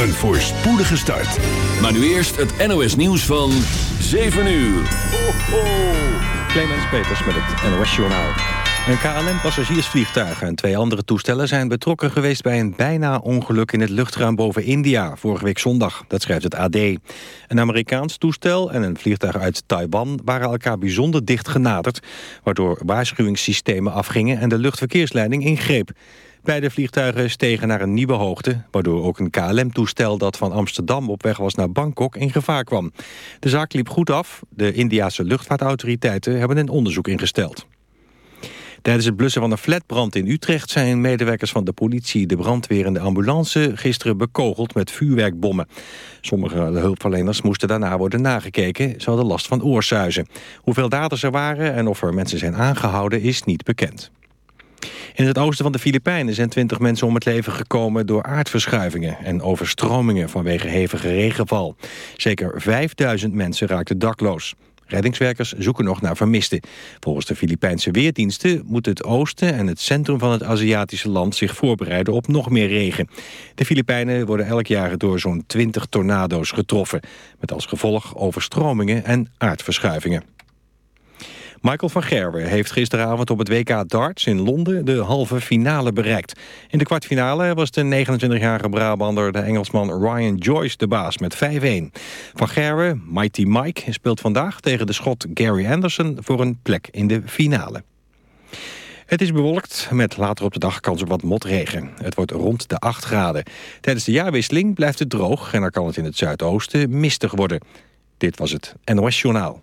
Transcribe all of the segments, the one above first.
Een voorspoedige start. Maar nu eerst het NOS nieuws van 7 uur. Ho, ho. Clemens Peters met het NOS Journaal. Een KLM-passagiersvliegtuig en twee andere toestellen zijn betrokken geweest bij een bijna ongeluk in het luchtruim boven India vorige week zondag. Dat schrijft het AD. Een Amerikaans toestel en een vliegtuig uit Taiwan waren elkaar bijzonder dicht genaderd, waardoor waarschuwingssystemen afgingen en de luchtverkeersleiding ingreep. Beide vliegtuigen stegen naar een nieuwe hoogte... waardoor ook een KLM-toestel dat van Amsterdam op weg was naar Bangkok in gevaar kwam. De zaak liep goed af. De Indiase luchtvaartautoriteiten hebben een onderzoek ingesteld. Tijdens het blussen van een flatbrand in Utrecht... zijn medewerkers van de politie, de brandweer en de ambulance... gisteren bekogeld met vuurwerkbommen. Sommige hulpverleners moesten daarna worden nagekeken. Ze hadden last van oorsuizen. Hoeveel daders er waren en of er mensen zijn aangehouden is niet bekend. In het oosten van de Filipijnen zijn 20 mensen om het leven gekomen door aardverschuivingen en overstromingen vanwege hevige regenval. Zeker 5000 mensen raakten dakloos. Reddingswerkers zoeken nog naar vermisten. Volgens de Filipijnse weerdiensten moet het oosten en het centrum van het Aziatische land zich voorbereiden op nog meer regen. De Filipijnen worden elk jaar door zo'n 20 tornado's getroffen, met als gevolg overstromingen en aardverschuivingen. Michael van Gerwen heeft gisteravond op het WK darts in Londen de halve finale bereikt. In de kwartfinale was de 29-jarige Brabander de Engelsman Ryan Joyce de baas met 5-1. Van Gerwen, Mighty Mike, speelt vandaag tegen de Schot Gary Anderson voor een plek in de finale. Het is bewolkt, met later op de dag kans op wat motregen. Het wordt rond de 8 graden. Tijdens de jaarwisseling blijft het droog... en dan kan het in het zuidoosten mistig worden. Dit was het NOS Journaal.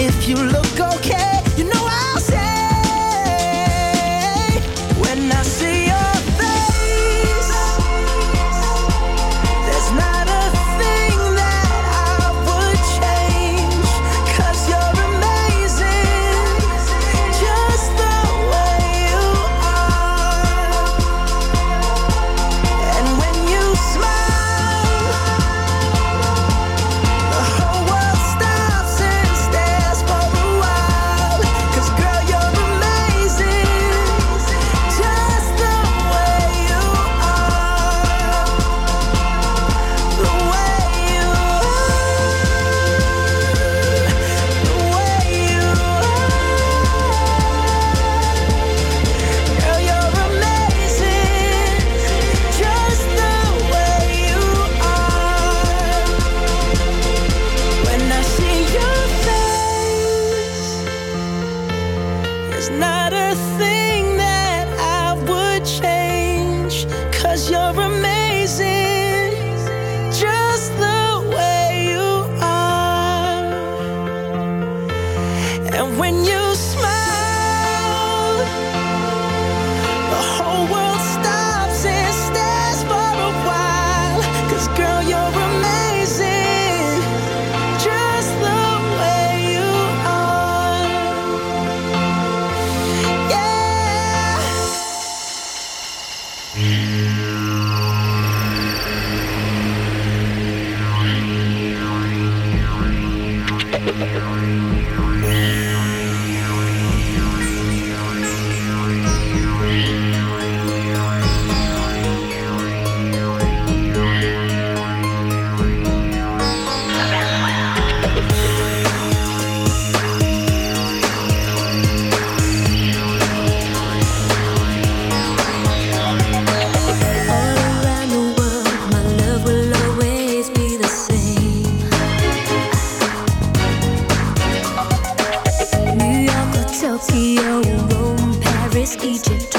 if you look okay. 一直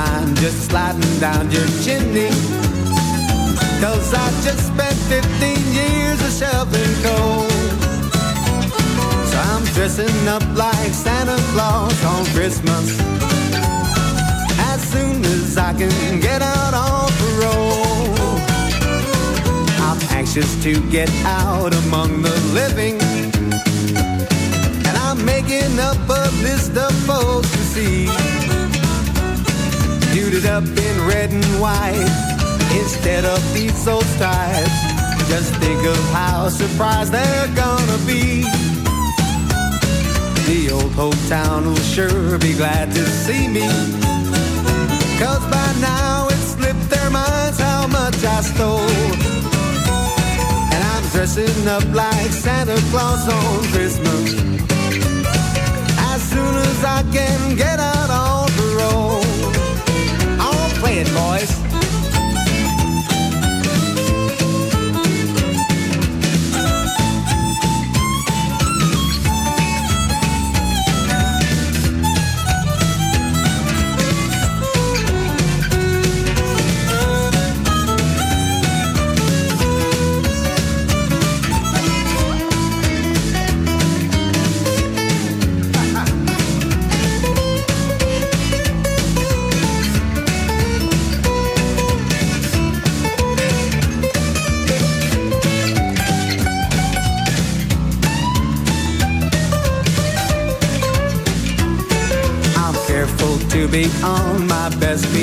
mind just sliding down your chimney. Cause I just spent 15 years a shoveling coal. So I'm dressing up like Santa Claus on Christmas. As soon as I can get out on parole. I'm anxious to get out among the living. And I'm making up a list of folks to see. Suited up in red and white instead of these old stripes. Just think of how surprised they're gonna be. The old hometown will sure be glad to see me. Cause by now it's slipped their minds how much I stole. And I'm dressing up like Santa Claus on Christmas. As soon as I can get out on. It, boys.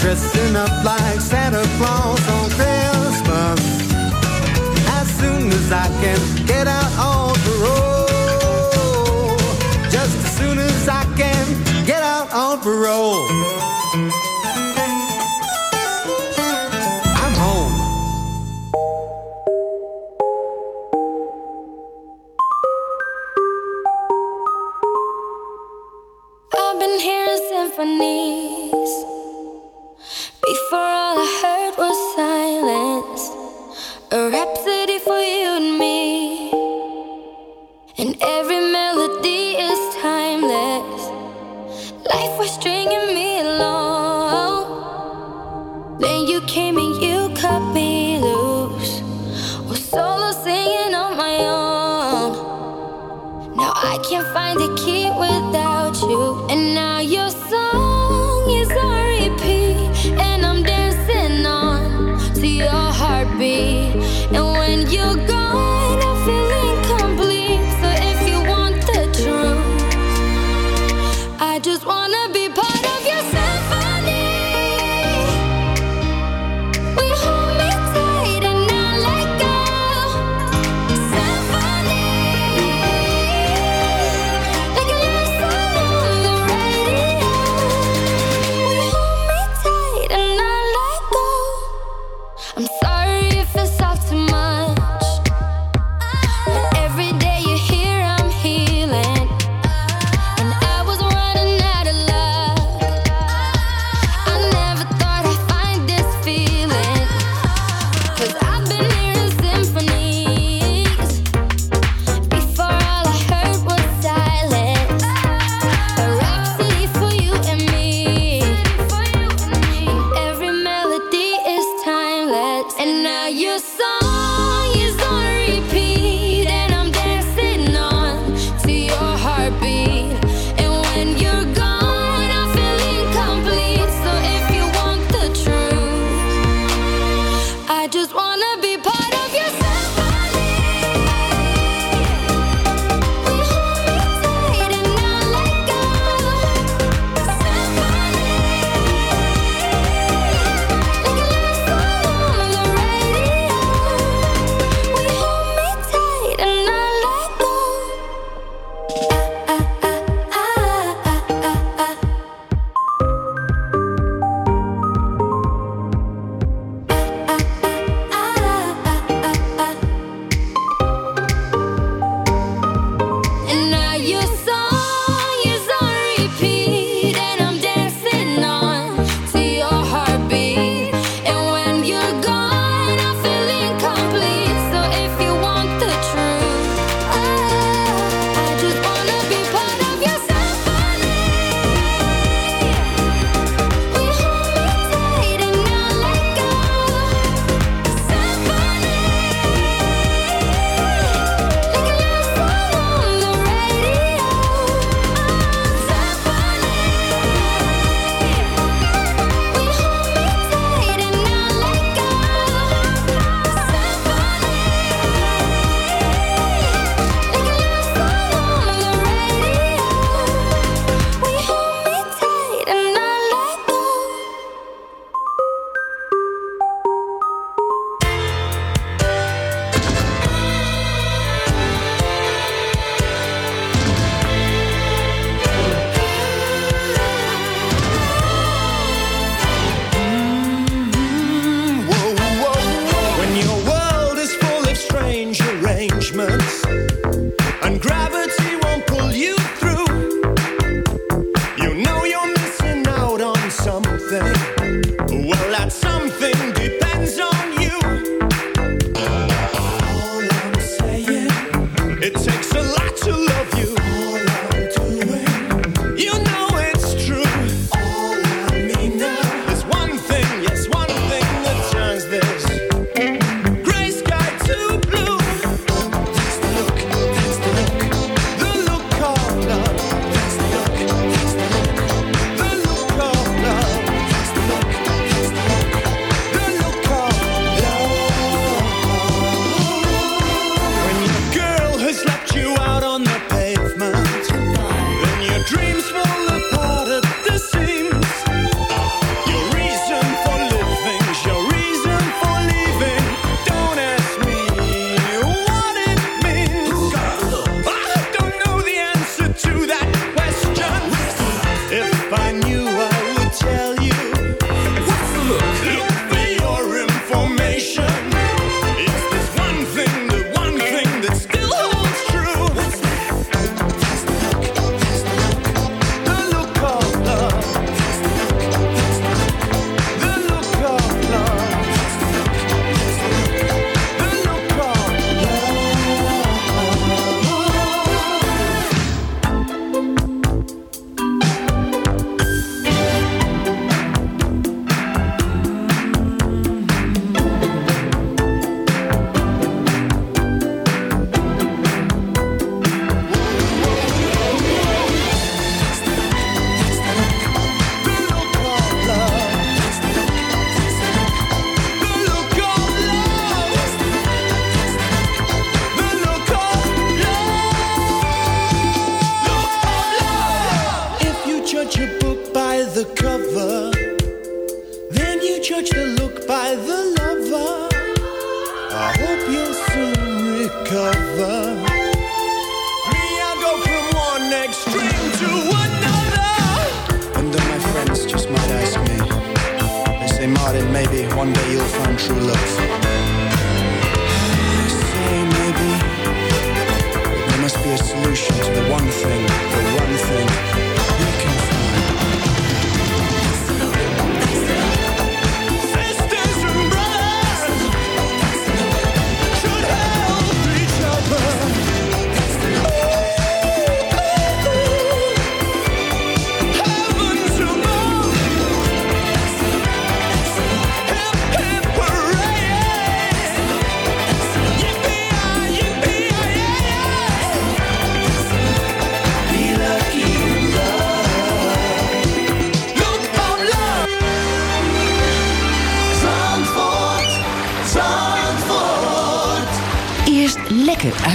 Dressing up like Santa Claus on Christmas. As soon as I can get out on parole. Just as soon as I can get out on parole.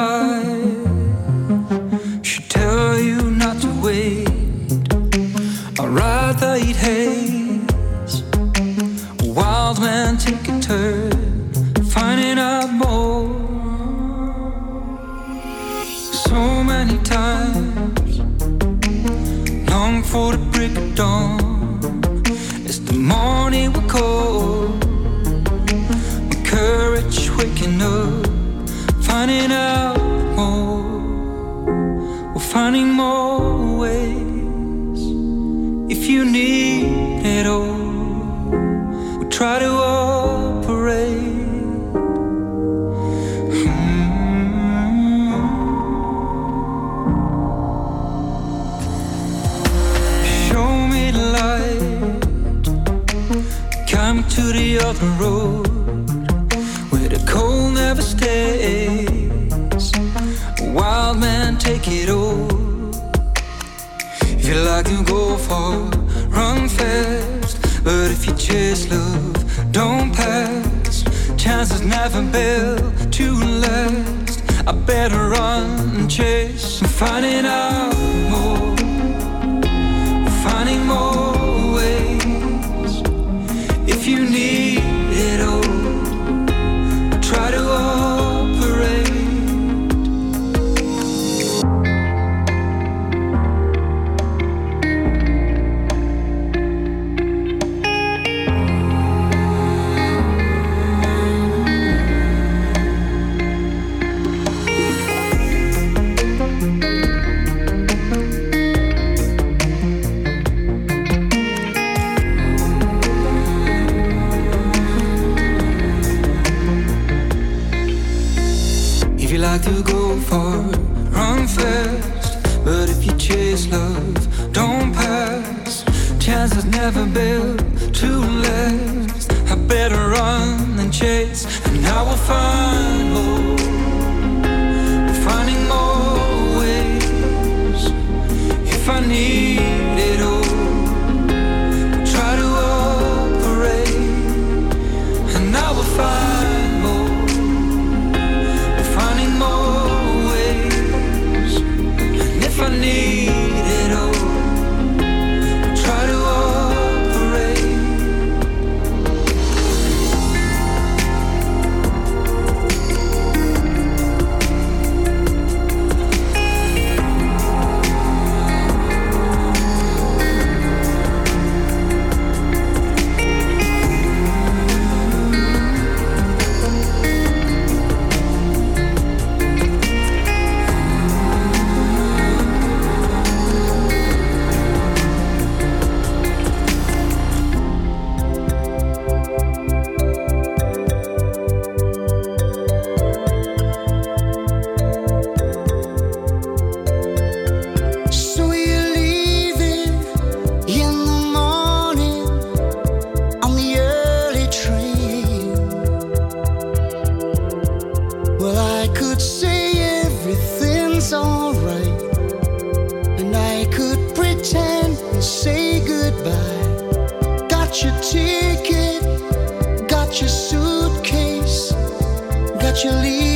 fire that you leave.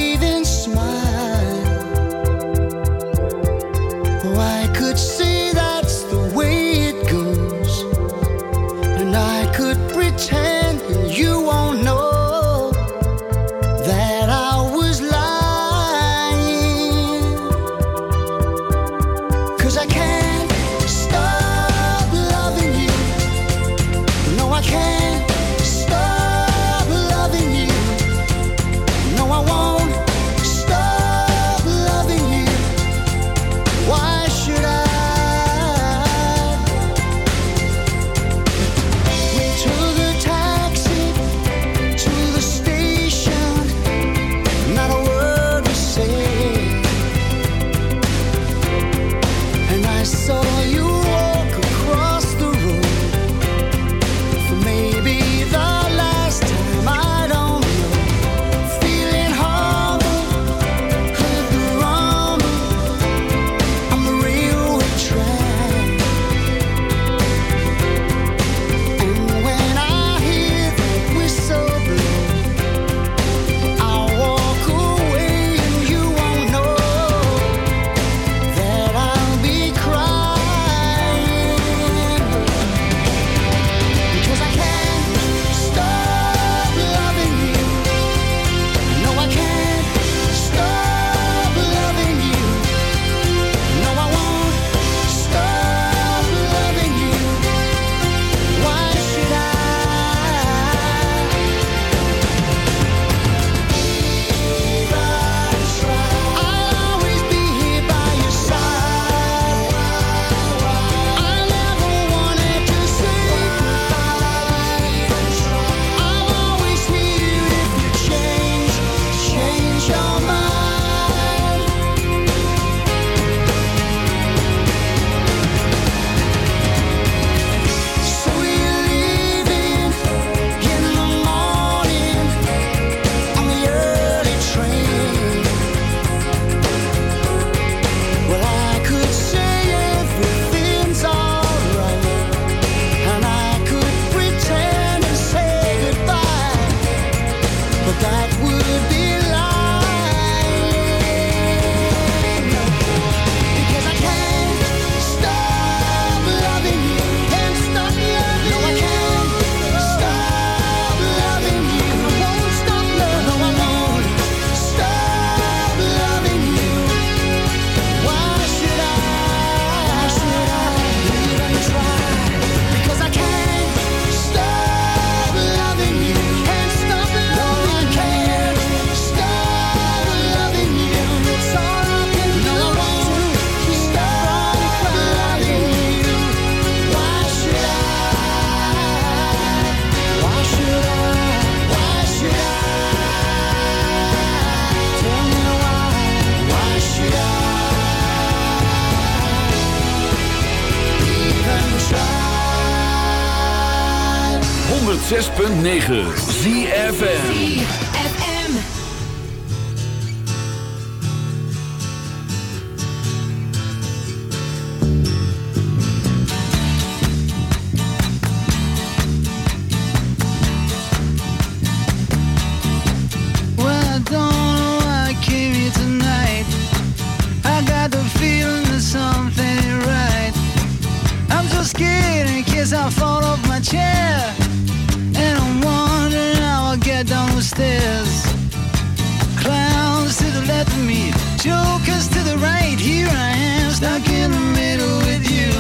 at the meet. Jokers to the right, here I am, stuck in the middle with you.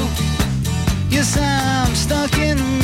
Yes, I'm stuck in the middle.